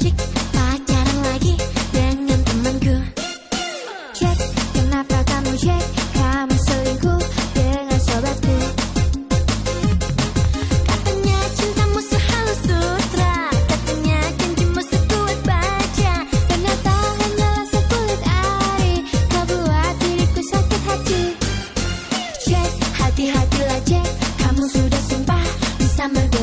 magic pacaran lagi dengan temanku. Jack kenapa kamu Jack kamu selingkuh dengan sobatku. Katanya cintamu sehalus sutra. Katanya janjimu sekuat baja. Ternyata hanyalah sekulit ari kau buat diriku sakit hati. Jack hati-hatilah Jack kamu sudah sumpah bisa berbuat